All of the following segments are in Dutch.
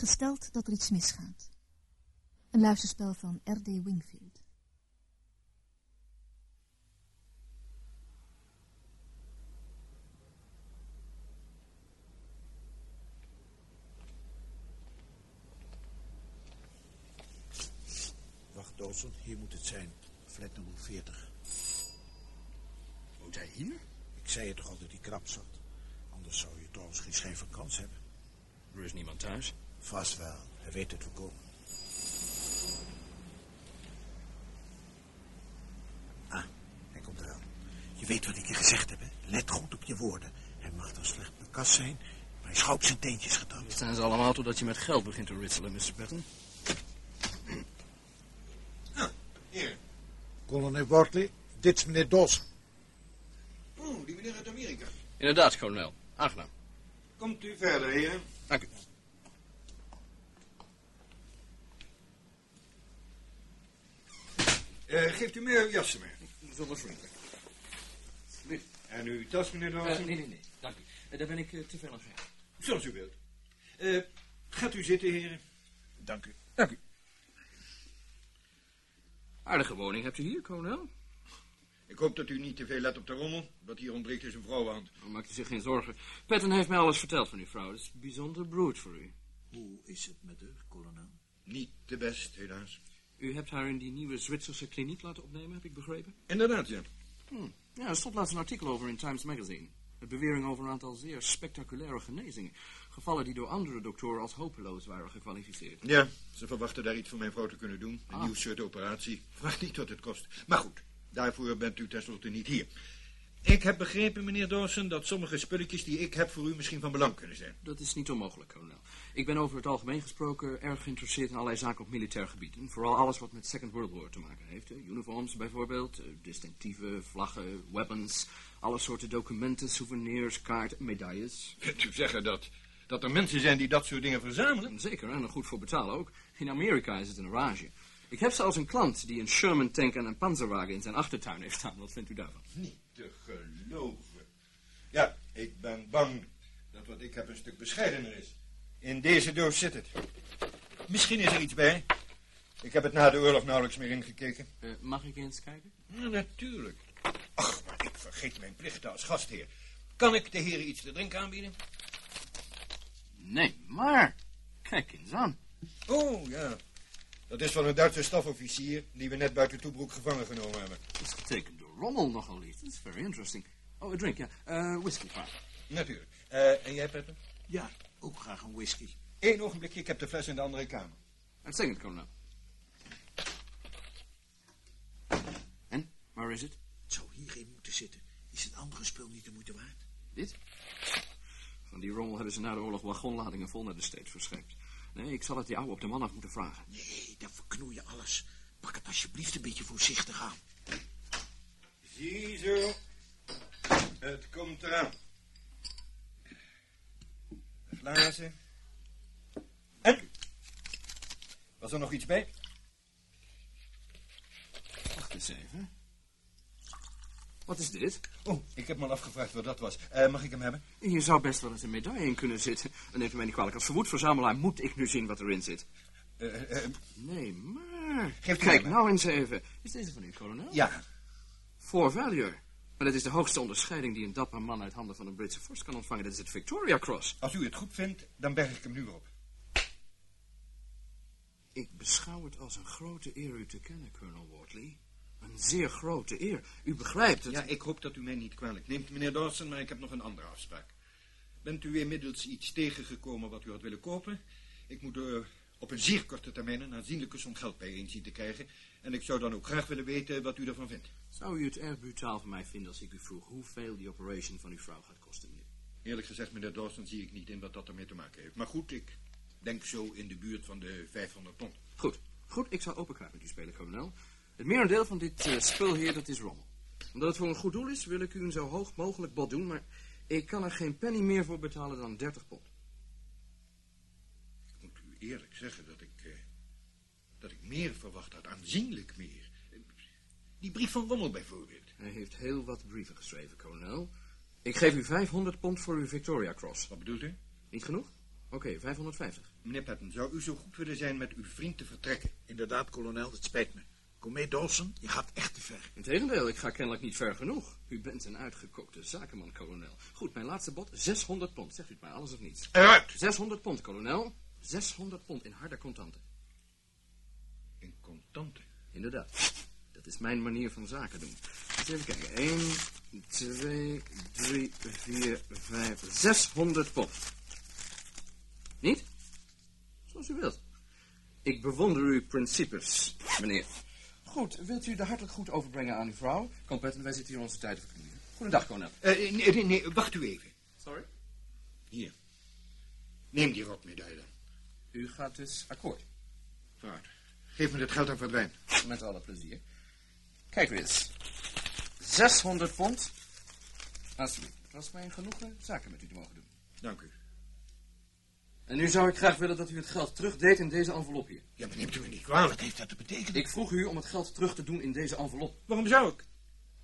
Gesteld dat er iets misgaat. Een luisterspel van R.D. Wingfield. Wacht, Dawson, hier moet het zijn. Flat nummer 40. Woont hij hier? Ik zei je toch al dat hij krap zat. Anders zou je trouwens geen schijn van kans hebben. Er is niemand thuis. Vast wel. Hij weet dat we komen. Ah, hij komt eraan. Je weet wat ik je gezegd heb, hè? Let goed op je woorden. Hij mag dan slecht bekast zijn, maar hij op zijn teentjes getrapt. Dat zijn ze allemaal totdat je met geld begint te ritselen, Mr. Patton. Hier. Kolonel Wortley, dit is meneer Dawson. Oeh, die meneer uit Amerika. Inderdaad, kolonel. Aangenaam. Komt u verder, heren. Dank u. Eh, geeft u uw jassen mee. Zonder vriendelijk. En uw tas, meneer Eh, Dawson? nee, nee, nee. Dank u. Eh, daar ben ik eh, te veel aan. Zoals u wilt. Eh, gaat u zitten, heren. Dank u. Dank u. Aardige woning hebt u hier, kolonel. Ik hoop dat u niet te veel let op de rommel. Wat hier ontbreekt is een vrouwenhand. Dan maakt u zich geen zorgen. Patton heeft mij alles verteld van uw vrouw. Dat is bijzonder brood voor u. Hoe is het met u, kolonel? Niet te best, helaas. U hebt haar in die nieuwe Zwitserse kliniek laten opnemen, heb ik begrepen? Inderdaad, ja. Hm. Ja, er stond laatst een artikel over in Times Magazine. Met bewering over een aantal zeer spectaculaire genezingen. Gevallen die door andere doktoren als hopeloos waren gekwalificeerd. Ja, ze verwachten daar iets voor mijn vrouw te kunnen doen. Een Ah. nieuw soort operatie. Vraag niet wat het kost. Maar goed, daarvoor bent u tenslotte niet hier. Ik heb begrepen, meneer Dawson, dat sommige spulletjes die ik heb voor u misschien van belang kunnen zijn. Dat is niet onmogelijk, kolonel. Ik ben over het algemeen gesproken erg geïnteresseerd in allerlei zaken op militair gebied. En vooral alles wat met Second World War te maken heeft. Uniforms bijvoorbeeld, eh, distinctieven, vlaggen, weapons... alle soorten documenten, souvenirs, kaarten, medailles. Kunt u zeggen dat, dat er mensen zijn die dat soort dingen verzamelen? En Zeker, en er goed voor betalen ook. In Amerika is het een rage. Ik heb zelfs een klant die een Sherman tank en een panzerwagen in zijn achtertuin heeft staan. Wat vindt u daarvan? Niet te geloven. Ja, ik ben bang dat wat ik heb een stuk bescheidener is. In deze doos zit het. Misschien is er iets bij. Ik heb het na de oorlog nauwelijks meer ingekeken. Eh, mag ik eens kijken? Ja, natuurlijk. Ach, maar ik vergeet mijn plichten als gastheer. Kan ik de heren iets te drinken aanbieden? Nee, maar... Kijk eens aan. Oh, ja. Dat is van een Duitse stafofficier die we net buiten Toebroek gevangen genomen hebben. Het is getekend Rommel nogal. Dat is very interesting. Oh, a drink, ja. Eh whisky, graag. Natuurlijk. Eh, en jij, Petter? Ja, ook graag een whisky. Eén ogenblikje, ik heb de fles in de andere kamer. Uitstekend, kolonel. En, waar is het? Het zou hierin moeten zitten. Is het andere spul niet de moeite waard? Dit? Van die rommel hebben ze na de oorlog wagonladingen vol naar de steeds verscheept. Nee, ik zal het die ouwe op de man af moeten vragen. Nee, dan verknoei je alles. Pak het alsjeblieft een beetje voorzichtig aan. Ziezo. Het komt eraan. Glazen. En? Was er nog iets bij? Wacht eens even. Wat is dit? Oh, ik heb me al afgevraagd wat dat was. Eh, mag ik hem hebben? Hier zou best wel eens een medaille in kunnen zitten. En neemt u mij niet kwalijk. Als verwoed verzamelaar moet ik nu zien wat erin zit. Eh, eh, Nee, maar... Geeft u Kijk nou eens even. Is deze van u, kolonel? ja. For Value. Maar dat is de hoogste onderscheiding die een dapper man uit handen van een Britse vorst kan ontvangen. Dat is het Victoria Cross. Als u het goed vindt, dan berg ik hem nu op. Ik beschouw het als een grote eer u te kennen, Colonel Wortley. Een zeer grote eer. U begrijpt het. Ja, ik hoop dat u mij niet kwalijk neemt, meneer Dawson, maar ik heb nog een andere afspraak. Bent u inmiddels iets tegengekomen wat u had willen kopen? Ik moet er op een zeer korte termijn een aanzienlijke som geld bijeen zien te krijgen. En ik zou dan ook graag willen weten wat u ervan vindt. Zou u het erg brutaal van mij vinden als ik u vroeg hoeveel die operation van uw vrouw gaat kosten, meneer? Eerlijk gezegd, meneer Dawson, zie ik niet in wat dat ermee te maken heeft. Maar goed, ik denk zo in de buurt van de 500 pond. Goed, goed, ik zal open kaart met u spelen, kolonel. Het merendeel van dit eh, spul hier, dat is rommel. Omdat het voor een goed doel is, wil ik u een zo hoog mogelijk bod doen, maar ik kan er geen penny meer voor betalen dan 30 pond. Eerlijk zeggen dat ik, eh, dat ik meer verwacht had, aanzienlijk meer. Die brief van Rommel bijvoorbeeld. Hij heeft heel wat brieven geschreven, kolonel. Ik geef u 500 pond voor uw Victoria Cross. Wat bedoelt u? Niet genoeg? Oké, 550. Meneer Patton, zou u zo goed willen zijn met uw vriend te vertrekken? Inderdaad, kolonel, het spijt me. Kom mee, Dawson. Je gaat echt te ver. Integendeel, ik ga kennelijk niet ver genoeg. U bent een uitgekookte zakenman, kolonel. Goed, mijn laatste bod, 600 pond. Zegt u het maar, alles of niets. Eruit! 600 pond, kolonel. 600 pond in harde contanten. In contanten. Inderdaad. Dat is mijn manier van zaken doen. Eens even kijken. 1, 2, 3, 4, 5, 600 pond. Niet? Zoals u wilt. Ik bewonder uw principes, meneer. Goed, wilt u de hartelijk goed overbrengen aan uw vrouw? Kom, Patton, wij zitten hier onze tijd te verknoeien. Goedendag, kolonel. Eh, nee, nee, nee, wacht u even. Sorry? Hier. Neem die rotmedaille. U gaat dus akkoord. Vooruit. Geef me het geld en verdwijn. Met alle plezier. Kijk eens. 600 pond. Alsjeblieft. Het was mij een genoegen zaken met u te mogen doen. Dank u. En nu zou ik graag willen dat u het geld terugdeed in deze envelop hier. Ja, maar neemt u me niet kwalijk. Wat heeft dat te betekenen? Ik vroeg u om het geld terug te doen in deze envelop. Waarom zou ik?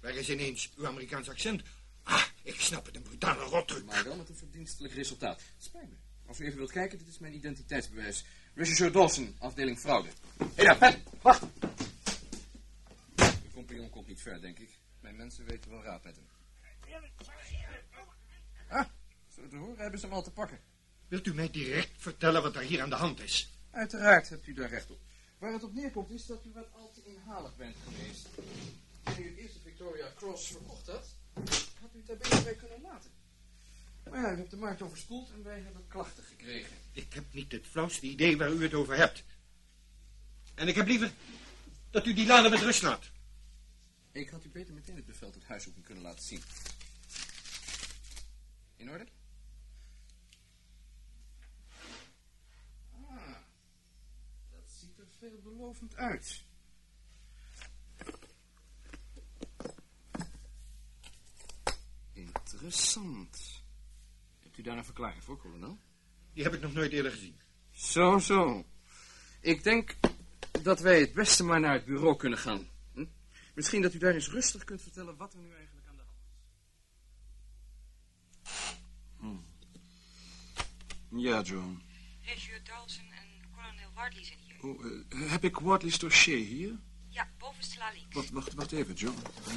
Waar is ineens uw Amerikaans accent? Ah, ik snap het, een brutale rottruc. Maar wel met een verdienstelijk resultaat. Spijt me. Als u even wilt kijken, dit is mijn identiteitsbewijs. Regisseur Dawson, afdeling fraude. Hé daar, pen! Wacht! Uw compagnon komt niet ver, denk ik. Mijn mensen weten wel raad met hem. Ah, zo te horen hebben ze hem al te pakken. Wilt u mij direct vertellen wat er hier aan de hand is? Uiteraard hebt u daar recht op. Waar het op neerkomt is dat u wat al te inhalig bent geweest. Toen u het eerste Victoria Cross verkocht had, had u het daar beter bij kunnen laten. Maar ja, u hebt de markt overspoeld en wij hebben klachten gekregen. Ik heb niet het flauwste idee waar u het over hebt. En ik heb liever dat u die laden met rust laat. Ik had u beter meteen het bevel tot huiszoeking kunnen laten zien. In orde? Ah, dat ziet er veelbelovend uit. Interessant. Hebt u daar een verklaring voor, kolonel? Die heb ik nog nooit eerder gezien. Zo, zo. Ik denk dat wij het beste maar naar het bureau kunnen gaan. Hm? Misschien dat u daar eens rustig kunt vertellen wat er nu eigenlijk aan de hand is. Ja, John. Regisseur Dawson en kolonel Wardley zijn hier. Oh, eh, heb ik Wardley's dossier hier? Ja, bovenste la links. Wacht, wacht, wacht even, John. Eh,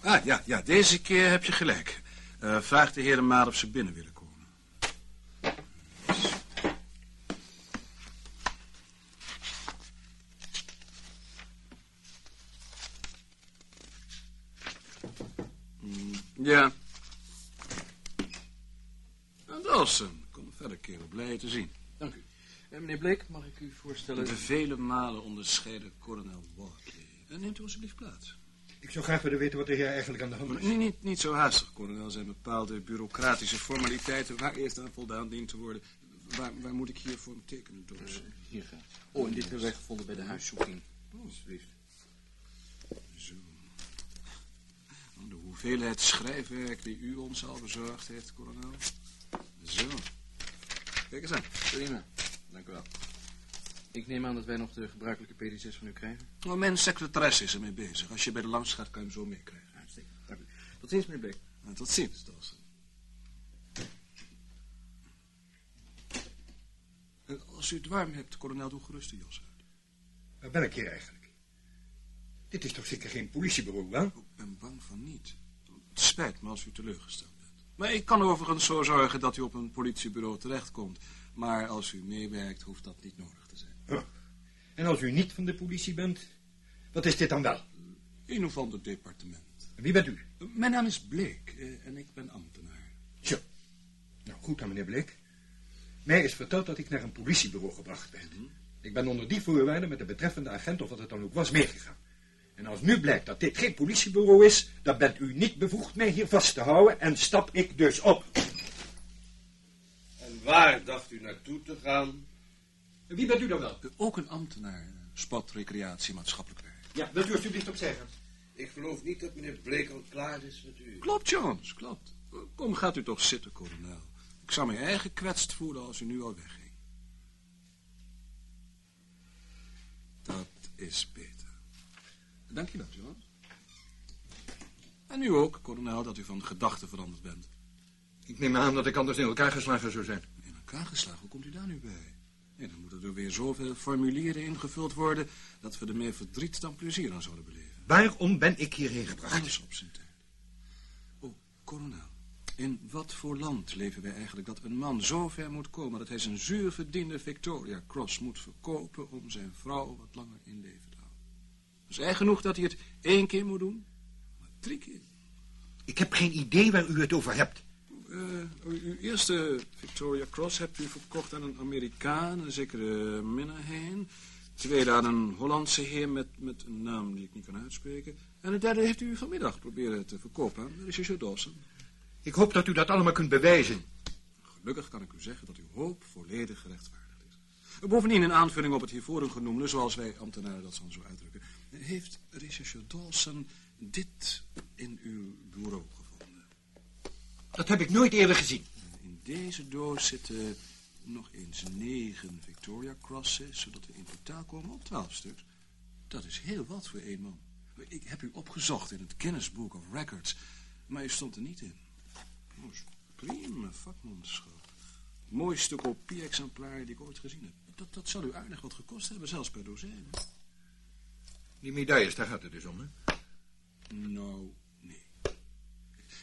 Ah, ja, ja, deze keer heb je gelijk. Eh, vraag de heren maar of ze binnen willen komen. Mm, Ja. Dawson, kom verder, kerel. Blij je te zien. Dank u. Eh, meneer Blake, mag ik u voorstellen... De vele malen onderscheiden kolonel Wardley. En neemt u alsjeblieft plaats. Ik zou graag willen weten wat er hier eigenlijk aan de hand is. niet, niet, niet zo haastig, kolonel. Er zijn bepaalde bureaucratische formaliteiten waar eerst aan voldaan dient te worden. Waar, waar moet ik hiervoor tekenen, Doris? Hier gaat. Oh, en dit hebben wij gevonden bij de huiszoeking. Alsjeblieft. Zo. Nou, De hoeveelheid schrijfwerk die u ons al bezorgd heeft, kolonel. Zo. Kijk eens aan. Prima. Dank u wel. Ik neem aan dat wij nog de gebruikelijke PDC's van u krijgen. Nou, mijn secretaresse is ermee bezig. Als je bij de langs gaat, kan je hem zo meekrijgen. Uitstekend. Dank u. Tot ziens, meneer Blake. Nou, tot ziens, Dawson. En als u het warm hebt, kolonel, doe gerust de jas uit. Waar ben ik hier eigenlijk? Dit is toch zeker geen politiebureau, wel? Ik ben bang van niet. Het spijt me als u teleurgesteld bent. Maar ik kan overigens zo zorgen dat u op een politiebureau terechtkomt. Maar als u meewerkt, hoeft dat niet nodig. En als u niet van de politie bent, wat is dit dan wel? Een of ander departement. En wie bent u? Mijn naam is Blake eh, en ik ben ambtenaar. Zo. Nou, goed dan, meneer Bleek. Mij is verteld dat ik naar een politiebureau gebracht ben. Ik ben onder die voorwaarden met de betreffende agent, of wat het dan ook was, meegegaan. En als nu blijkt dat dit geen politiebureau is, dan bent u niet bevoegd mij hier vast te houden en stap ik dus op. En waar dacht u naartoe te gaan? Wie bent u dan wel? Ook een ambtenaar. eh, Sport, recreatie, maatschappelijk werk. Ja, wilt u alsjeblieft opzij gaan? Ik geloof niet dat meneer Blake al klaar is met u. Klopt, Jones, klopt. Kom, gaat u toch zitten, kolonel. Ik zou mij eigen kwetst voelen als u nu al wegging. Dat is beter. Dankjewel, Jones. En u ook, kolonel, dat u van gedachten veranderd bent. Ik neem aan dat ik anders in elkaar geslagen zou zijn. In elkaar geslagen. Hoe komt u daar nu bij? Nee, dan moeten er weer zoveel formulieren ingevuld worden... dat we er meer verdriet dan plezier aan zouden beleven. Waarom ben ik hierheen gebracht? Alles op zijn tijd. Oh, kolonel. In wat voor land leven wij eigenlijk dat een man zo ver moet komen... dat hij zijn zuur verdiende Victoria Cross moet verkopen... om zijn vrouw wat langer in leven te houden? Is hij genoeg dat hij het één keer moet doen? Maar drie keer? Ik heb geen idee waar u het over hebt. Uh, uw eerste Victoria Cross hebt u verkocht aan een Amerikaan, een zekere Minahan. Tweede aan een Hollandse heer met, met een naam die ik niet kan uitspreken. En de derde heeft u vanmiddag proberen te verkopen aan regisseur Dawson. Ik hoop dat u dat allemaal kunt bewijzen. Gelukkig kan ik u zeggen dat uw hoop volledig gerechtvaardigd is. Bovendien in aanvulling op het hiervoor genoemde, zoals wij ambtenaren dat zo uitdrukken, heeft regisseur Dawson dit in uw bureau gevonden. Dat heb ik nooit eerder gezien. In deze doos zitten nog eens negen Victoria Crosses, zodat we in totaal komen op twaalf stuks. Dat is heel wat voor één man. Ik heb u opgezocht in het Guinness Book of Records, maar u stond er niet in. Oh, prima vakmanschap. Mooiste kopie-exemplaar die ik ooit gezien heb. Dat, dat zal u aardig wat gekost hebben, zelfs per dozijn. Die medailles, daar gaat het dus om, hè? Nou, nee.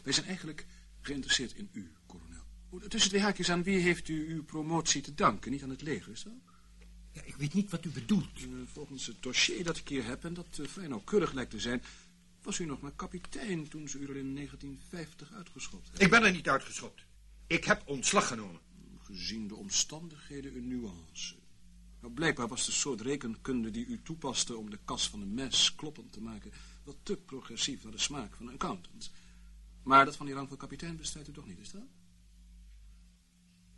Wij zijn eigenlijk geïnteresseerd in u, kolonel. Tussen twee haakjes aan, wie heeft u uw promotie te danken? Niet aan het leger, is dat? Ja, ik weet niet wat u bedoelt. Uh, volgens het dossier dat ik hier heb, en dat uh, vrij nauwkeurig lijkt te zijn... was u nog maar kapitein toen ze u er in 1950 uitgeschopt hebben. Ik ben er niet uitgeschopt. Ik heb ontslag genomen. Gezien de omstandigheden een nuance. Nou, blijkbaar was de soort rekenkunde die u toepaste om de kas van een mes kloppend te maken... wat te progressief naar de smaak van een accountant... Maar dat van die rang van kapitein bestrijdt u toch niet, is dat?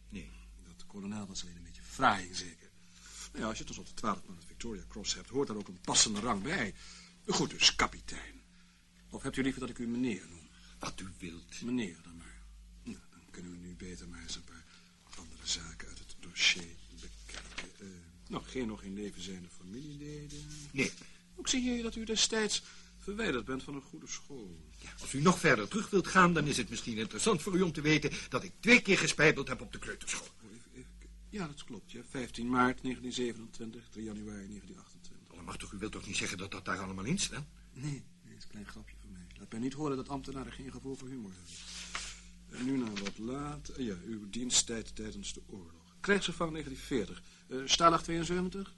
Nee. Dat kolonel was alleen een beetje fraai, zeker. Nou ja, als je tenslotte twaalf man het Victoria Cross hebt, hoort daar ook een passende rang bij. Goed dus, kapitein. Of hebt u liever dat ik u meneer noem? Wat u wilt. Meneer dan maar. Nou, dan kunnen we nu beter maar eens een paar andere zaken uit het dossier bekijken. Uh, nog geen nog in leven zijnde familieleden? Nee. Ook zie je dat u destijds verwijderd bent van een goede school. Ja, als u nog verder terug wilt gaan, dan is het misschien interessant voor u om te weten dat ik twee keer gespijbeld heb op de kleuterschool. Oh, even, even. Ja, dat klopt, ja. 15 maart 1927, 3 januari 1928. Dan mag toch, u wilt toch niet zeggen dat dat daar allemaal in staat? Nee, nee, dat is een klein grapje van mij. Laat mij niet horen dat ambtenaren geen gevoel voor humor hebben. En nu naar wat laat. Eh, ja, uw diensttijd tijdens de oorlog. Krijgsgevangen 1940. Uh, Stalag 72?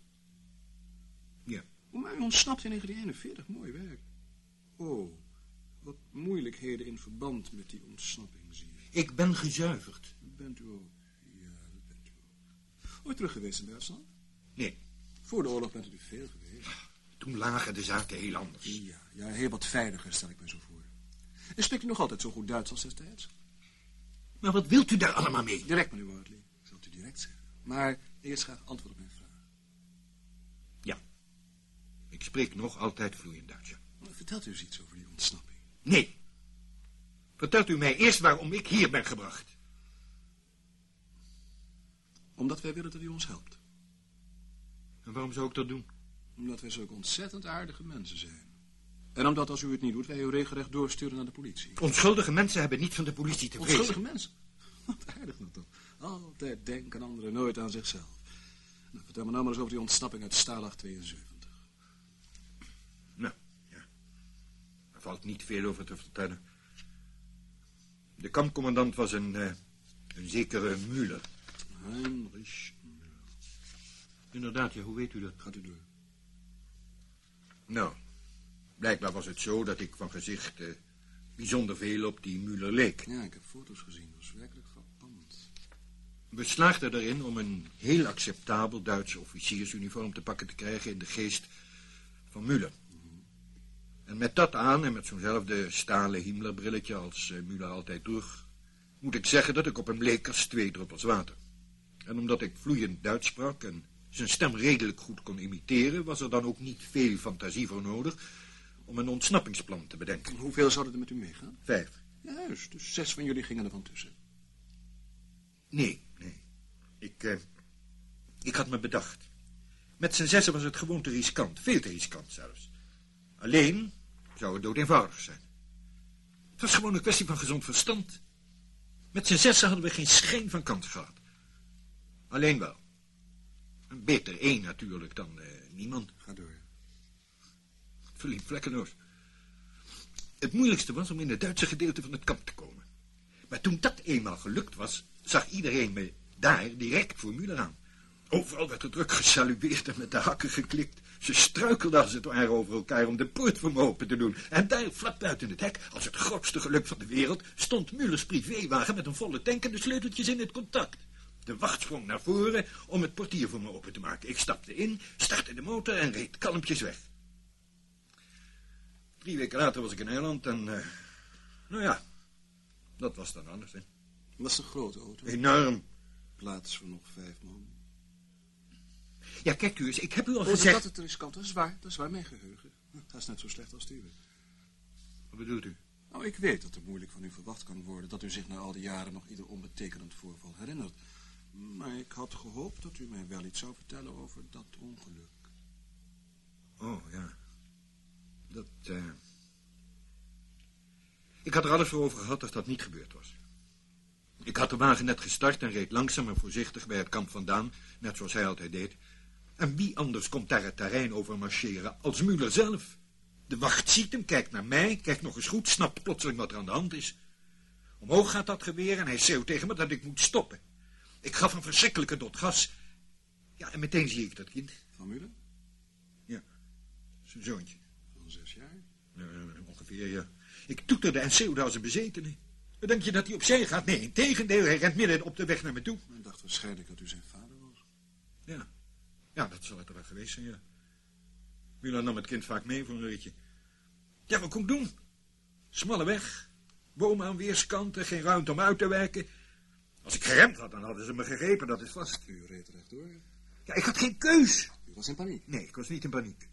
Ja. Maar u ontsnapt in 1941. Mooi werk. Oh, wat moeilijkheden in verband met die ontsnapping zie je. Ik ben gezuiverd. Bent u ook? Ja, dat bent u ook. Ooit terug geweest in Duitsland? Nee. Voor de oorlog bent u veel geweest. Toen lagen de zaken heel anders. Ja, ja heel wat veiliger, stel ik me zo voor. En spreekt u nog altijd zo goed Duits als destijds? Maar wat wilt u daar allemaal mee? Direct, meneer Wardley. Ik zal het u direct zeggen. Maar eerst graag antwoord op mijn vraag. Ja. Ik spreek nog altijd vloeiend Duits. Vertelt u eens iets over die ontsnapping? Nee. Vertelt u mij eerst waarom ik hier ben gebracht. Omdat wij willen dat u ons helpt. En waarom zou ik dat doen? Omdat wij zulke ontzettend aardige mensen zijn. En omdat als u het niet doet, wij u regelrecht doorsturen naar de politie. Onschuldige mensen hebben niet van de politie te vrezen. Onschuldige mensen? Wat aardig nog toch. Altijd denken anderen, nooit aan zichzelf. Nou, vertel me nou maar eens over die ontsnapping uit Stalag 72. Nou, ja. Er valt niet veel over te vertellen. De kampcommandant was een, uh, een zekere Müller. Heinrich Müller. Inderdaad, ja, hoe weet u dat? Gaat u door. Nou, blijkbaar was het zo dat ik van gezicht uh, bijzonder veel op die Müller leek. Ja, ik heb foto's gezien. Dat was werkelijk frappant. We slaagden erin om een heel acceptabel Duitse officiersuniform te pakken te krijgen in de geest van Müller. En met dat aan en met zo'nzelfde stalen Himmlerbrilletje als uh, Müller altijd droeg, moet ik zeggen dat ik op hem leek als twee druppels water. En omdat ik vloeiend Duits sprak en zijn stem redelijk goed kon imiteren, was er dan ook niet veel fantasie voor nodig om een ontsnappingsplan te bedenken. Hoeveel zouden er met u meegaan? Vijf. Juist, dus zes van jullie gingen er van tussen. Nee, nee. Ik, uh, ik had me bedacht. Met z'n zessen was het gewoon te riskant, veel te riskant zelfs. Alleen zou het dood eenvoudig zijn. Het was gewoon een kwestie van gezond verstand. Met z'n zessen hadden we geen schijn van kans gehad. Alleen wel. En beter één natuurlijk dan eh, niemand. Ga door. Verliep vlekkeloos. Het moeilijkste was om in het Duitse gedeelte van het kamp te komen. Maar toen dat eenmaal gelukt was, zag iedereen me daar direct voor Muller aan. Overal werd er druk gesalueerd en met de hakken geklikt. Ze struikelden als het ware over elkaar om de poort voor me open te doen. En daar, vlak buiten het hek, als het grootste geluk van de wereld, stond Mullers privéwagen met een volle tank en de sleuteltjes in het contact. De wacht sprong naar voren om het portier voor me open te maken. Ik stapte in, startte de motor en reed kalmpjes weg. Drie weken later was ik in Nederland en, eh, nou ja, dat was dan anders, hè. Was een grote auto. Enorm. Plaats voor nog vijf man. Ja, kijk u eens, ik heb u al Oh, gezegd... dat het riskant, dat is waar. Dat is waar, mijn geheugen. Dat is net zo slecht als het uwe. Wat bedoelt u? Nou, ik weet dat er moeilijk van u verwacht kan worden dat u zich na al die jaren nog ieder onbetekenend voorval herinnert. Maar ik had gehoopt dat u mij wel iets zou vertellen over dat ongeluk. Oh, ja. Dat, eh... Ik had er alles voor over gehad dat dat niet gebeurd was. Ik had de wagen net gestart en reed langzaam en voorzichtig bij het kamp vandaan, net zoals hij altijd deed. En wie anders komt daar het terrein over marcheren als Muller zelf? De wacht ziet hem, kijkt naar mij, kijkt nog eens goed, snapt plotseling wat er aan de hand is. Omhoog gaat dat geweer en hij schreeuwt tegen me dat ik moet stoppen. Ik gaf een verschrikkelijke dot gas. Ja, en meteen zie ik dat kind. Van Muller? Zijn zoontje. Van zes jaar? Eh, ongeveer, ja. Ik toeterde en schreeuwde als een bezetene. Denk je dat hij opzij gaat? Nee, in tegendeel, hij rent midden op de weg naar me toe. Ik dacht waarschijnlijk dat u zijn vader was. Ja, ja dat zal het er wel geweest zijn, ja. Mila nam het kind vaak mee voor een ritje. Ja, wat kon ik doen? Smalle weg, bomen aan weerskanten, geen ruimte om uit te wijken. Als ik geremd had, dan hadden ze me gegrepen, dat is vast. U reed rechtdoor. Ja, ik had geen keus. U was in paniek. Nee, ik was niet in paniek.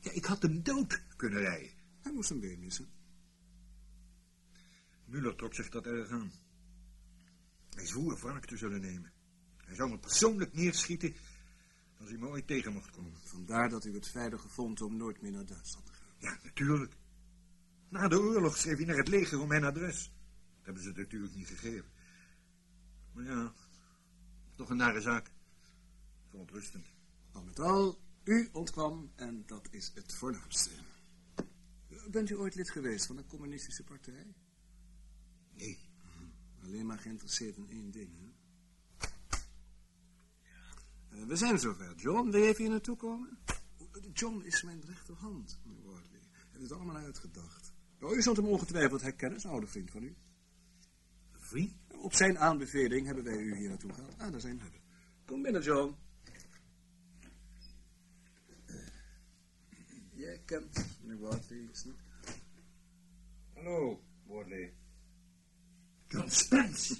Ja, ik had hem dood kunnen rijden. Hij moest een been missen. Muller trok zich dat erg aan. Hij zwoer wrak te zullen nemen. Hij zou me persoonlijk neerschieten als hij me ooit tegen mocht komen. Vandaar dat u het veilige vond om nooit meer naar Duitsland te gaan. Ja, natuurlijk. Na de oorlog schreef hij naar het leger om mijn adres. Dat hebben ze natuurlijk niet gegeven. Maar ja, toch een nare zaak. Verontrustend. Al met al, u ontkwam en dat is het voornaamste. Bent u ooit lid geweest van een communistische partij? Nee, Alleen maar geïnteresseerd in één ding, hè? We zijn zover. John, wil je even hier naartoe komen? John is mijn rechterhand, meneer Wardley. Hij heeft het allemaal uitgedacht. Nou, u zult hem ongetwijfeld herkennen, een oude vriend van u. vriend? Op zijn aanbeveling hebben wij u hier naartoe gehaald. Ah, daar zijn we. Kom binnen, John. Eh, Jij kent meneer Wardley, is het? Hallo, Wardley. John Spence.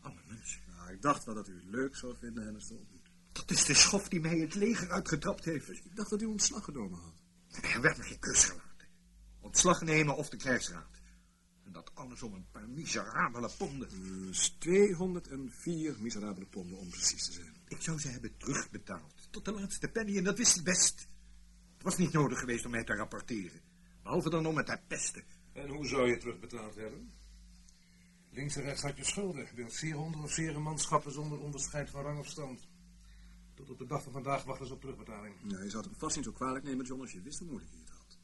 Alle mensen. Nou, ik dacht wel dat u het leuk zou vinden ontmoeten. Dat is de schof die mij het leger uitgetrapt heeft. Ik dacht dat u ontslag genomen had. Er werd me geen keus gelaten. Ontslag nemen of de krijgsraad. En dat alles om een paar miserabele ponden. Dus 204 miserabele ponden om precies te zijn. Ik zou ze hebben terugbetaald. Tot de laatste penny en dat wist ik best. Het was niet nodig geweest om mij te rapporteren. Behalve dan om het te pesten. En hoe zou je terugbetaald hebben? Links en rechts had je schulden. Beeld 400 of 4 manschappen zonder onderscheid van rang of stand. Tot op de dag van vandaag wachten ze op terugbetaling. Ja, je zou het hem vast niet zo kwalijk nemen, John, als je wist hoe moeilijk hij het had.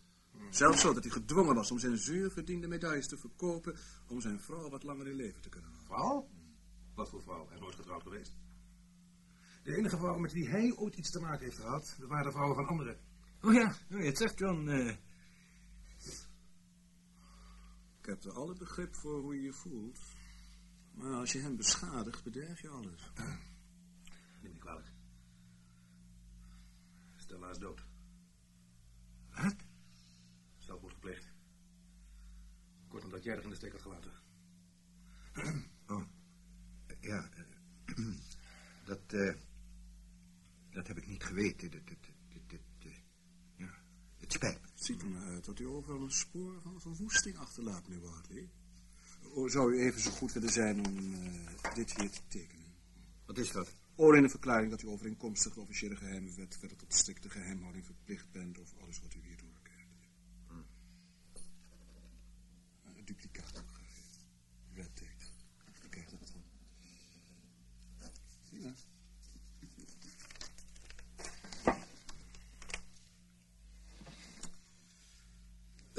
Zelfs zo dat hij gedwongen was om zijn zuur verdiende medailles te verkopen... om zijn vrouw wat langer in leven te kunnen houden. Vrouw? Wat voor vrouw? Hij is nooit getrouwd geweest. De enige vrouw met wie hij ooit iets te maken heeft gehad, dat waren de vrouwen van anderen. Oh ja, nou, je zegt John. eh, Ik heb er alle begrip voor hoe je je voelt. Maar als je hem beschadigt, bederf je alles. Neem me kwalijk. Stella is dood. Wat? Zelfmoord gepleegd. Kort omdat jij er in de steek had gelaten. Oh, ja. eh, dat, eh, dat heb ik niet geweten. Dat, dat, dat, dat, eh, ja, het spijt me. Het ziet er maar uit dat u overal een spoor van verwoesting achterlaat, meneer Wardley. Zou u even zo goed willen zijn om eh, dit hier te tekenen? Wat is dat? Oor in de verklaring dat u overeenkomstig de officiële geheime wet verder tot strikte geheimhouding verplicht bent of alles wat u hier doorkrijgt. Een duplicaat opgegeven. Red tape. U krijgt het van.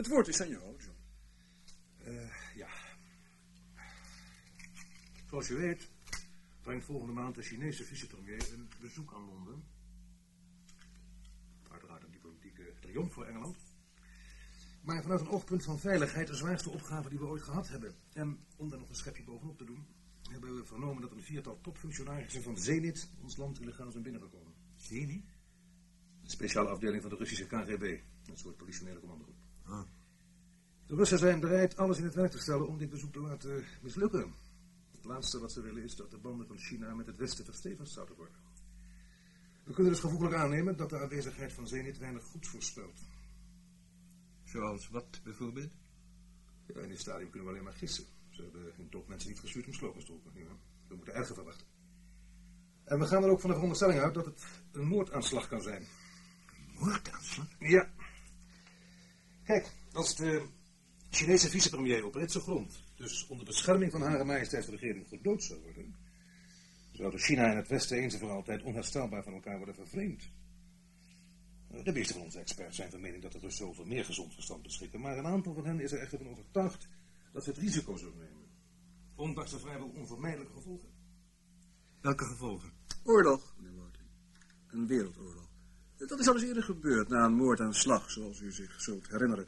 Het woord is aan jou, John. Eh, ja. Zoals je weet, brengt volgende maand de Chinese vicepremier een bezoek aan Londen. Uiteraard een diplomatieke triomf voor Engeland. Maar vanuit een oogpunt van veiligheid de zwaarste opgave die we ooit gehad hebben. En om daar nog een schepje bovenop te doen, hebben we vernomen dat een viertal topfunctionarissen van Zenit ons land illegaal zijn binnengekomen. Zenit? Een speciale afdeling van de Russische KGB, een soort politionele commandogroep. Ah. De Russen zijn bereid alles in het werk te stellen om dit bezoek te laten mislukken. Het laatste wat ze willen is dat de banden van China met het Westen verstevigd zouden worden. We kunnen dus gevoelig aannemen dat de aanwezigheid van Zenit weinig goeds voorspelt. Zoals wat bijvoorbeeld? Ja, in dit stadium kunnen we alleen maar gissen. Ze hebben hun topmensen niet gestuurd om slogans te roepen. Ja, we moeten erger verwachten. En we gaan er ook van de veronderstelling uit dat het een moordaanslag kan zijn. Moordaanslag? Ja. Kijk, als de Chinese vicepremier op Britse grond, dus onder bescherming van Hare Majesteitsregering, gedood zou worden, zouden China en het Westen eens en voor altijd onherstelbaar van elkaar worden vervreemd. De meeste van onze experts zijn van mening dat de Russen over meer gezond verstand beschikken, maar een aantal van hen is er echter van overtuigd dat ze het risico zullen nemen. Ondanks de vrijwel onvermijdelijke gevolgen. Welke gevolgen? Oorlog, meneer Martin. Een wereldoorlog. Dat is al eens eerder gebeurd na een moordaanslag, zoals u zich zult herinneren.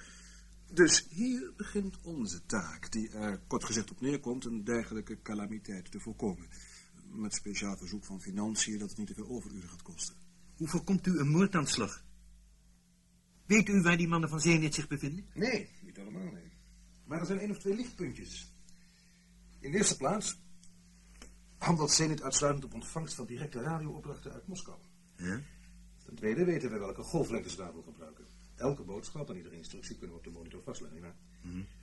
Dus hier begint onze taak, die er kort gezegd op neerkomt een dergelijke calamiteit te voorkomen. Met speciaal verzoek van financiën dat het niet te veel overuren gaat kosten. Hoe voorkomt u een moordaanslag? Weet u waar die mannen van Zenit zich bevinden? Nee, niet allemaal, nee. Maar er zijn één of twee lichtpuntjes. In de eerste plaats handelt Zenit uitsluitend op ontvangst van directe radioopdrachten uit Moskou. Ja? Ten tweede weten we welke golflengtes ze daarvoor gebruiken. Elke boodschap en iedere instructie kunnen we op de monitor vastleggen. Ja.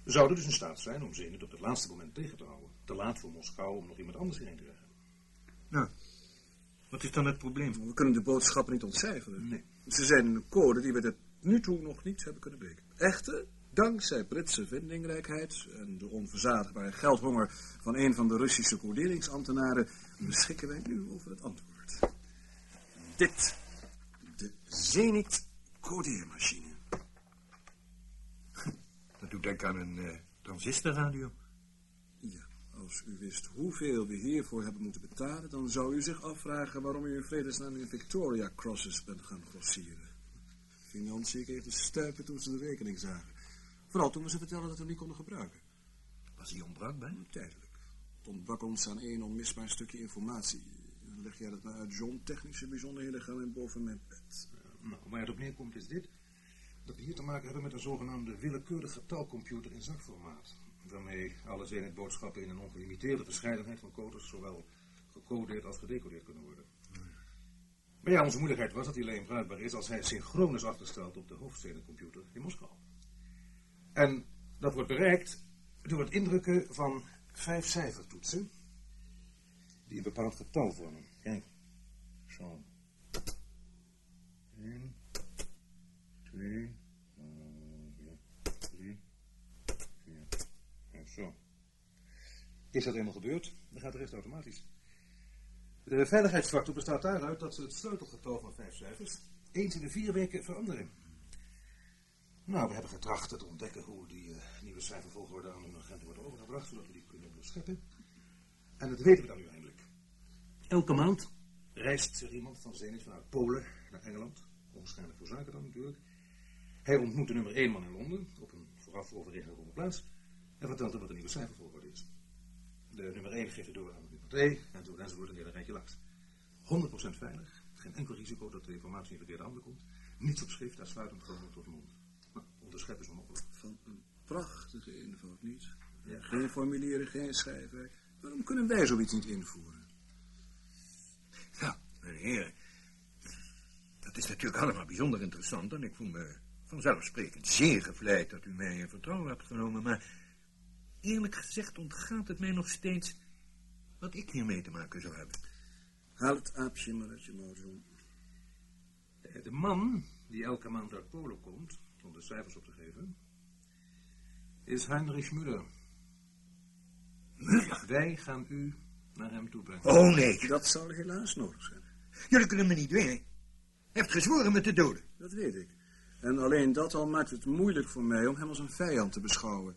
We zouden dus in staat zijn om Zenit op het laatste moment tegen te houden. Te laat voor Moskou om nog iemand anders hierheen te krijgen. Nou, wat is dan het probleem? We kunnen de boodschappen niet ontcijferen. Nee. Ze zijn een code die we tot nu toe nog niet hebben kunnen breken. Echter, dankzij Britse vindingrijkheid en de onverzadigbare geldhonger van een van de Russische coderingsambtenaren beschikken wij nu over het antwoord. Dit, Zenit codeermachine. Dat doet denken aan een eh, transistorradio. Ja, als u wist hoeveel we hiervoor hebben moeten betalen, dan zou u zich afvragen waarom u in vredesnaam in Victoria Crosses bent gaan grossieren. Financiën kreeg de stuipen toen ze de rekening zagen. Vooral toen we ze vertelden dat we hem niet konden gebruiken. Was hij onbruikbaar? Tijdelijk. Het ontbrak ons aan één onmisbaar stukje informatie. Leg jij dat maar uit, John? Technische bijzonderheden gaan in boven mijn bed. Nou, waar het op neerkomt is dit. Dat we hier te maken hebben met een zogenaamde willekeurige getalcomputer in zakformaat. Waarmee alle Zenit-boodschappen in een ongelimiteerde verscheidenheid van codes zowel gecodeerd als gedecodeerd kunnen worden. Maar ja, onze moeilijkheid was dat hij alleen bruikbaar is als hij synchroon is afgesteld op de hoofdstedencomputer in Moskou. En dat wordt bereikt door het indrukken van vijf cijfertoetsen die een bepaald getal vormen. Kijk, zo. 1, 2, 3, 4, 5, zo. Is dat eenmaal gebeurd, dan gaat de rest automatisch. De veiligheidsfactor bestaat daaruit dat ze het sleutelgetal van vijf cijfers eens in de vier weken veranderen. Nou, we hebben getracht te ontdekken hoe die eh, nieuwe cijfervolgorde aan een agent wordt overgebracht, zodat we die kunnen onderscheppen. En dat weten we dan nu eindelijk. Elke maand reist er iemand van Zenit vanuit Polen naar Engeland. Onwaarschijnlijk voor zaken dan natuurlijk. Hij ontmoet de nummer 1 man in Londen op een vooraf overeengekomen plaats. En vertelt hem wat de nieuwe cijfervolgorde is. De nummer 1 geeft het door aan de nummer 2 en zo enzovoort een hele rijtje langs. 100% veilig. Geen enkel risico dat de informatie in verkeerde handen komt. Niets op schrift, uitsluitend gewoon tot mond. Nou, onderscheppen is onmogelijk. Van een prachtige eenvoud niet. Geen formulieren, geen schrijfwerk. Waarom kunnen wij zoiets niet invoeren? Nou, meneer, dat is natuurlijk allemaal bijzonder interessant en ik voel me vanzelfsprekend zeer gevleid dat u mij in vertrouwen hebt genomen, maar eerlijk gezegd ontgaat het mij nog steeds wat ik hiermee te maken zou hebben. Haal het aapje maar uit je mouw. Eh, De man die elke maand uit Polen komt, om de cijfers op te geven, is Heinrich Müller. Muller? Wij gaan u naar hem toe brengen. Oh nee, Dat zou helaas nodig zijn. jullie kunnen me niet dwingen. Hij heeft gezworen me te doden. Dat weet ik. En alleen dat al maakt het moeilijk voor mij om hem als een vijand te beschouwen.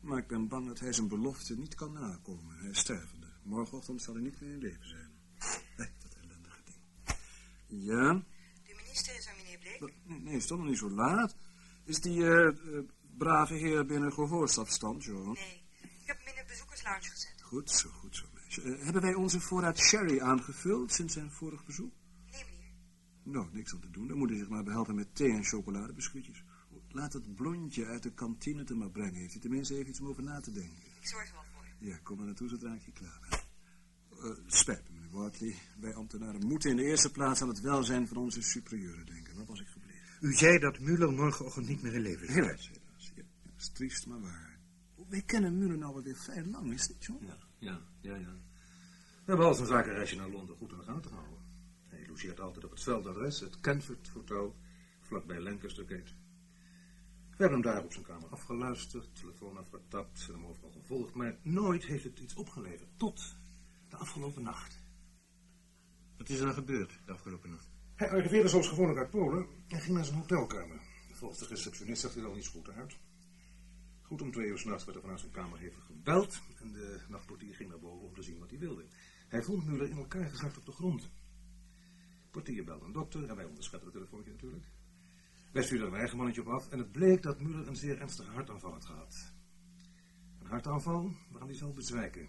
Maar ik ben bang dat hij zijn belofte niet kan nakomen. Hij is stervende. Morgenochtend zal hij niet meer in leven zijn. Nee, dat ellendige ding. Ja? De minister is er, meneer Bleek. Nee, nee, is toch nog niet zo laat. Is die eh, eh, brave heer binnen gehoorstafstand, Joan? Nee, ik heb hem in de bezoekerslounge gezet. Goed zo, goed zo, meisje. Eh, hebben wij onze voorraad sherry aangevuld sinds zijn vorig bezoek? Nou, niks aan te doen. Dan moet hij zich maar behelpen met thee en chocoladebiscuitjes. Laat het blondje uit de kantine te maar brengen. Heeft hij tenminste even iets om over na te denken. Ik zorg er wel voor. Ja, kom maar naartoe zodra ik je klaar ben. Uh, spijt me, meneer Wortley. Wij ambtenaren moeten in de eerste plaats aan het welzijn van onze superieuren denken. Wat was ik gebleven? U zei dat Muller morgenochtend niet meer in leven is. Helaas, helaas. Ja, dat is triest, maar waar. Wij kennen Muller nou alweer vrij lang, is dit, John? Ja, ja, ja, ja. We hebben al zijn zakenreisje naar Londen goed in de gaten gehouden. Logeert altijd op het veldadres, het Canford Hotel, vlakbij Lancaster Gate. We hebben hem daar op zijn kamer afgeluisterd, telefoon afgetapt en hem overal gevolgd, maar nooit heeft het iets opgeleverd. Tot de afgelopen nacht. Wat is er gebeurd de afgelopen nacht? Hij arriveerde zoals gewoonlijk uit Polen en ging naar zijn hotelkamer. Volgens de receptionist zag hij er al niet zo goed uit. Goed om twee uur s'nachts werd er vanuit zijn kamer hevig gebeld en de nachtportier ging naar boven om te zien wat hij wilde. Hij vond Muller in elkaar gezakt op de grond. Portier belde een dokter en wij onderscheppen het telefoontje natuurlijk. Wij stuurden een eigen mannetje op af en het bleek dat Muller een zeer ernstige hartaanval had gehad. Een hartaanval waaraan hij zal bezwijken.